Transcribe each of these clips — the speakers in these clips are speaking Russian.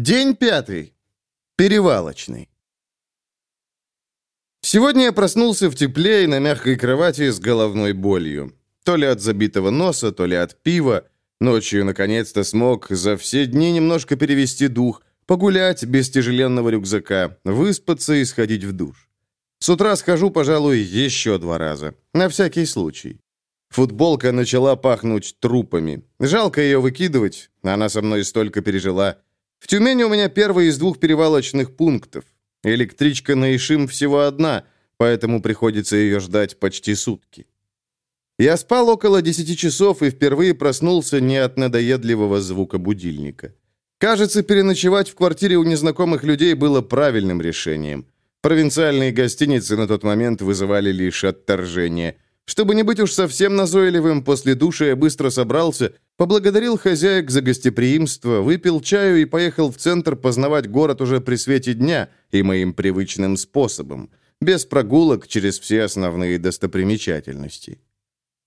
День пятый. Перевалочный. Сегодня я проснулся в тепле и на мягкой кровати с головной болью. То ли от забитого носа, то ли от пива. Ночью, наконец-то, смог за все дни немножко перевести дух, погулять без тяжеленного рюкзака, выспаться и сходить в душ. С утра схожу, пожалуй, еще два раза. На всякий случай. Футболка начала пахнуть трупами. Жалко ее выкидывать, она со мной столько пережила. В Тюмени у меня первый из двух перевалочных пунктов. Электричка на Ишим всего одна, поэтому приходится ее ждать почти сутки. Я спал около десяти часов и впервые проснулся не от надоедливого звука будильника. Кажется, переночевать в квартире у незнакомых людей было правильным решением. Провинциальные гостиницы на тот момент вызывали лишь отторжение – чтобы не быть уж совсем назойливым, после душа я быстро собрался, поблагодарил хозяек за гостеприимство, выпил чаю и поехал в центр познавать город уже при свете дня и моим привычным способом, без прогулок через все основные достопримечательности.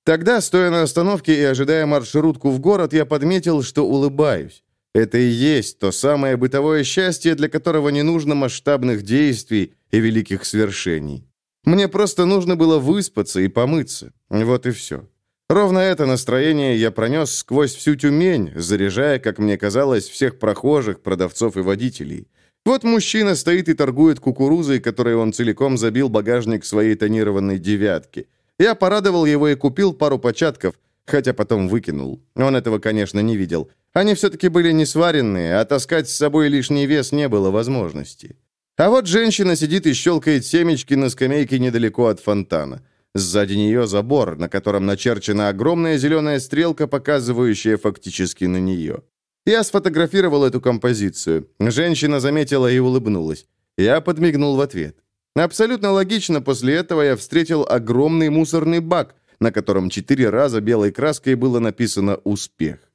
Тогда, стоя на остановке и ожидая маршрутку в город, я подметил, что улыбаюсь. Это и есть то самое бытовое счастье, для которого не нужно масштабных действий и великих свершений. Мне просто нужно было выспаться и помыться. Вот и все. Ровно это настроение я пронес сквозь всю Тюмень, заряжая, как мне казалось, всех прохожих, продавцов и водителей. Вот мужчина стоит и торгует кукурузой, которой он целиком забил багажник своей тонированной «девятки». Я порадовал его и купил пару початков, хотя потом выкинул. Он этого, конечно, не видел. Они все-таки были не сваренные, а таскать с собой лишний вес не было возможности. А вот женщина сидит и щелкает семечки на скамейке недалеко от фонтана. Сзади нее забор, на котором начерчена огромная зеленая стрелка, показывающая фактически на нее. Я сфотографировал эту композицию. Женщина заметила и улыбнулась. Я подмигнул в ответ. Абсолютно логично, после этого я встретил огромный мусорный бак, на котором четыре раза белой краской было написано «Успех».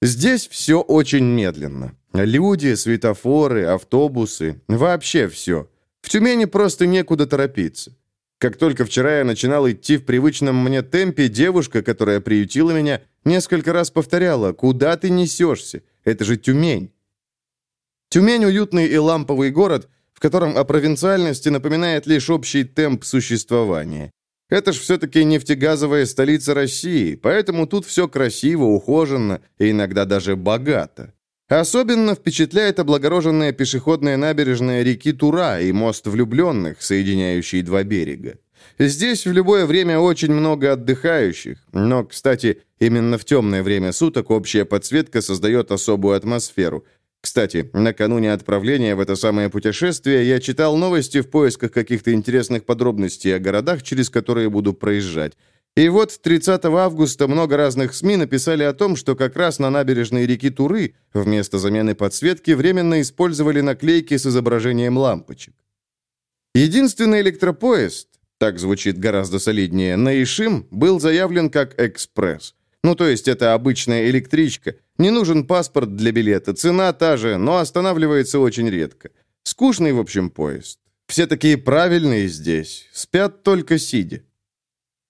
Здесь все очень медленно. Люди, светофоры, автобусы, вообще все. В Тюмени просто некуда торопиться. Как только вчера я начинал идти в привычном мне темпе, девушка, которая приютила меня, несколько раз повторяла «Куда ты несешься? Это же Тюмень». Тюмень – уютный и ламповый город, в котором о провинциальности напоминает лишь общий темп существования. Это ж все-таки нефтегазовая столица России, поэтому тут все красиво, ухоженно и иногда даже богато. Особенно впечатляет облагороженная пешеходная набережная реки Тура и мост влюбленных, соединяющий два берега. Здесь в любое время очень много отдыхающих, но, кстати, именно в темное время суток общая подсветка создает особую атмосферу. Кстати, накануне отправления в это самое путешествие я читал новости в поисках каких-то интересных подробностей о городах, через которые буду проезжать. И вот 30 августа много разных СМИ написали о том, что как раз на набережной реки Туры вместо замены подсветки временно использовали наклейки с изображением лампочек. Единственный электропоезд, так звучит гораздо солиднее, на Ишим был заявлен как «экспресс». Ну, то есть это обычная электричка. Не нужен паспорт для билета, цена та же, но останавливается очень редко. Скучный, в общем, поезд. Все такие правильные здесь, спят только сидя.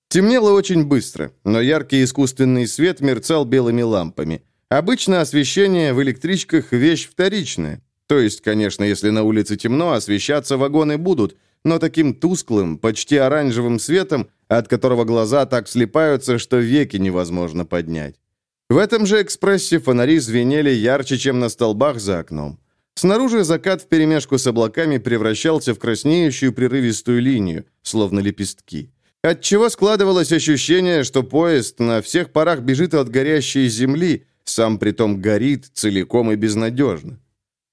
Темнело очень быстро, но яркий искусственный свет мерцал белыми лампами. Обычно освещение в электричках – вещь вторичная. То есть, конечно, если на улице темно, освещаться вагоны будут, но таким тусклым, почти оранжевым светом, от которого глаза так слепаются, что веки невозможно поднять. В этом же экспрессе фонари звенели ярче, чем на столбах за окном. Снаружи закат вперемешку с облаками превращался в краснеющую прерывистую линию, словно лепестки. Отчего складывалось ощущение, что поезд на всех парах бежит от горящей земли, сам притом горит целиком и безнадежно.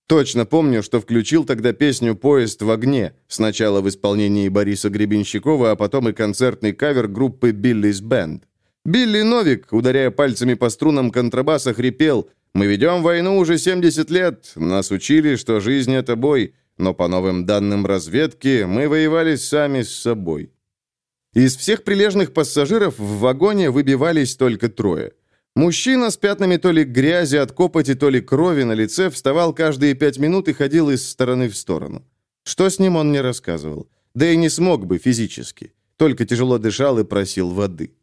Точно помню, что включил тогда песню «Поезд в огне», сначала в исполнении Бориса Гребенщикова, а потом и концертный кавер группы «Биллис Бенд». Билли Новик, ударяя пальцами по струнам контрабаса, хрипел «Мы ведем войну уже 70 лет, нас учили, что жизнь — это бой, но по новым данным разведки мы воевали сами с собой». Из всех прилежных пассажиров в вагоне выбивались только трое. Мужчина с пятнами то ли грязи от копоти, то ли крови на лице вставал каждые пять минут и ходил из стороны в сторону. Что с ним он не рассказывал. Да и не смог бы физически. Только тяжело дышал и просил воды.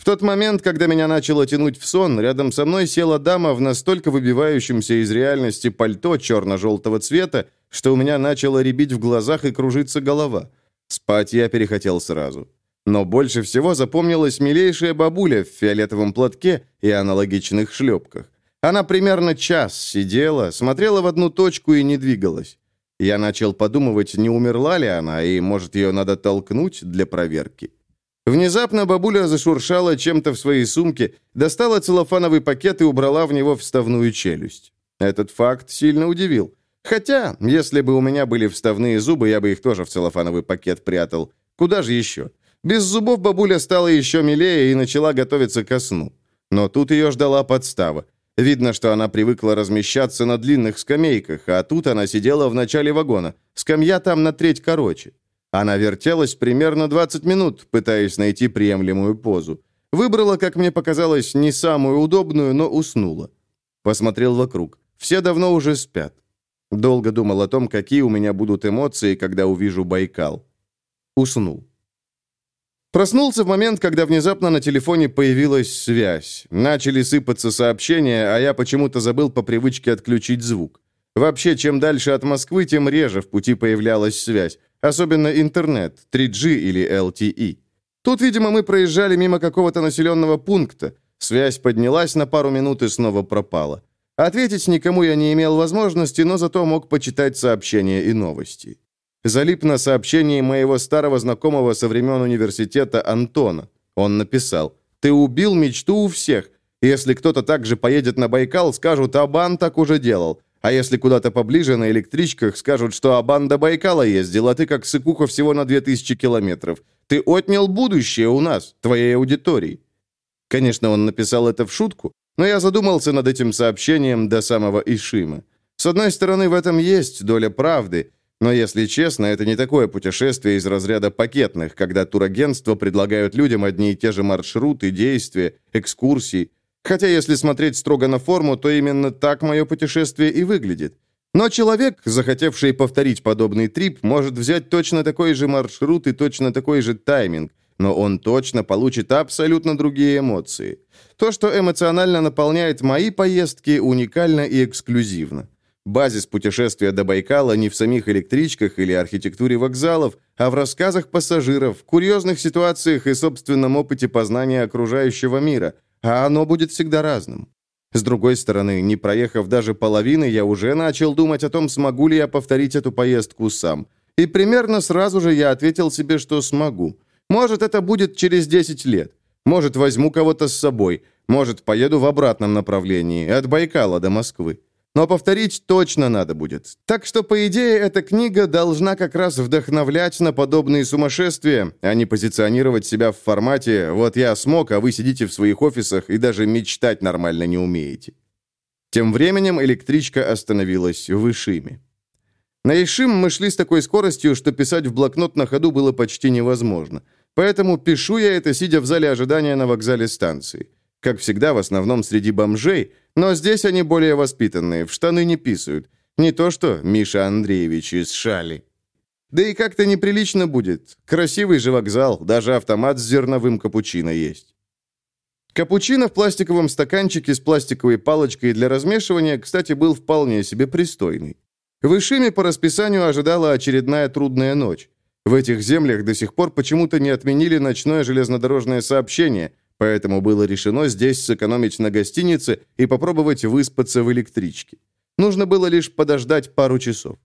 В тот момент, когда меня начало тянуть в сон, рядом со мной села дама в настолько выбивающемся из реальности пальто черно-желтого цвета, что у меня начало рябить в глазах и кружиться голова. Спать я перехотел сразу. Но больше всего запомнилась милейшая бабуля в фиолетовом платке и аналогичных шлепках. Она примерно час сидела, смотрела в одну точку и не двигалась. Я начал подумывать, не умерла ли она, и, может, ее надо толкнуть для проверки. Внезапно бабуля зашуршала чем-то в своей сумке, достала целлофановый пакет и убрала в него вставную челюсть. Этот факт сильно удивил. Хотя, если бы у меня были вставные зубы, я бы их тоже в целлофановый пакет прятал. Куда же еще? Без зубов бабуля стала еще милее и начала готовиться ко сну. Но тут ее ждала подстава. Видно, что она привыкла размещаться на длинных скамейках, а тут она сидела в начале вагона. Скамья там на треть короче. Она вертелась примерно 20 минут, пытаясь найти приемлемую позу. Выбрала, как мне показалось, не самую удобную, но уснула. Посмотрел вокруг. Все давно уже спят. Долго думал о том, какие у меня будут эмоции, когда увижу Байкал. Уснул. Проснулся в момент, когда внезапно на телефоне появилась связь. Начали сыпаться сообщения, а я почему-то забыл по привычке отключить звук. Вообще, чем дальше от Москвы, тем реже в пути появлялась связь. Особенно интернет, 3G или LTE. Тут, видимо, мы проезжали мимо какого-то населенного пункта. Связь поднялась на пару минут и снова пропала. Ответить никому я не имел возможности, но зато мог почитать сообщения и новости. Залип на сообщении моего старого знакомого со времен университета Антона. Он написал «Ты убил мечту у всех. Если кто-то также поедет на Байкал, скажут, Абан так уже делал. А если куда-то поближе на электричках скажут, что Абан Байкала ездил, а ты как Сыкуха всего на 2000 километров. Ты отнял будущее у нас, твоей аудитории». Конечно, он написал это в шутку, но я задумался над этим сообщением до самого Ишима. С одной стороны, в этом есть доля правды, но, если честно, это не такое путешествие из разряда пакетных, когда турагентства предлагают людям одни и те же маршруты, действия, экскурсии. Хотя, если смотреть строго на форму, то именно так мое путешествие и выглядит. Но человек, захотевший повторить подобный трип, может взять точно такой же маршрут и точно такой же тайминг, но он точно получит абсолютно другие эмоции. То, что эмоционально наполняет мои поездки, уникально и эксклюзивно. Базис путешествия до Байкала не в самих электричках или архитектуре вокзалов, а в рассказах пассажиров, курьезных ситуациях и собственном опыте познания окружающего мира, а оно будет всегда разным. С другой стороны, не проехав даже половины, я уже начал думать о том, смогу ли я повторить эту поездку сам. И примерно сразу же я ответил себе, что смогу. Может, это будет через 10 лет. Может, возьму кого-то с собой. Может, поеду в обратном направлении, от Байкала до Москвы. Но повторить точно надо будет. Так что, по идее, эта книга должна как раз вдохновлять на подобные сумасшествия, а не позиционировать себя в формате «вот я смог, а вы сидите в своих офисах и даже мечтать нормально не умеете». Тем временем электричка остановилась в Ишиме. На Ишим мы шли с такой скоростью, что писать в блокнот на ходу было почти невозможно. Поэтому пишу я это, сидя в зале ожидания на вокзале станции. Как всегда, в основном среди бомжей, но здесь они более воспитанные, в штаны не писают. Не то что Миша Андреевич из Шали. Да и как-то неприлично будет. Красивый же вокзал, даже автомат с зерновым капучино есть. Капучино в пластиковом стаканчике с пластиковой палочкой для размешивания, кстати, был вполне себе пристойный. В Ишиме по расписанию ожидала очередная трудная ночь. В этих землях до сих пор почему-то не отменили ночное железнодорожное сообщение, Поэтому было решено здесь сэкономить на гостинице и попробовать выспаться в электричке. Нужно было лишь подождать пару часов.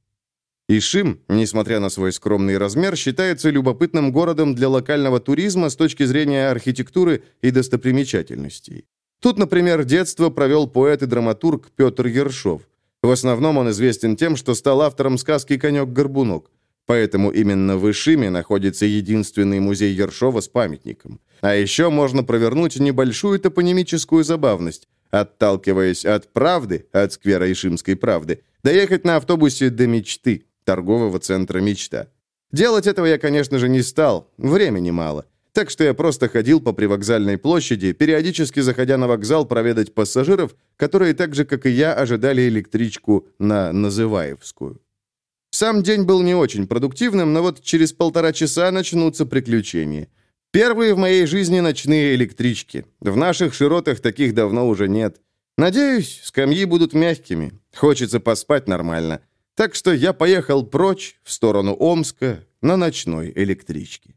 Ишим, несмотря на свой скромный размер, считается любопытным городом для локального туризма с точки зрения архитектуры и достопримечательностей. Тут, например, детство провел поэт и драматург Петр Ершов. В основном он известен тем, что стал автором сказки «Конек-горбунок». Поэтому именно в Ишиме находится единственный музей Ершова с памятником. А еще можно провернуть небольшую топонимическую забавность, отталкиваясь от правды, от сквера Ишимской правды, доехать на автобусе до мечты, торгового центра «Мечта». Делать этого я, конечно же, не стал, времени мало. Так что я просто ходил по привокзальной площади, периодически заходя на вокзал проведать пассажиров, которые так же, как и я, ожидали электричку на Называевскую. Сам день был не очень продуктивным, но вот через полтора часа начнутся приключения. Первые в моей жизни ночные электрички. В наших широтах таких давно уже нет. Надеюсь, скамьи будут мягкими. Хочется поспать нормально. Так что я поехал прочь, в сторону Омска, на ночной электричке.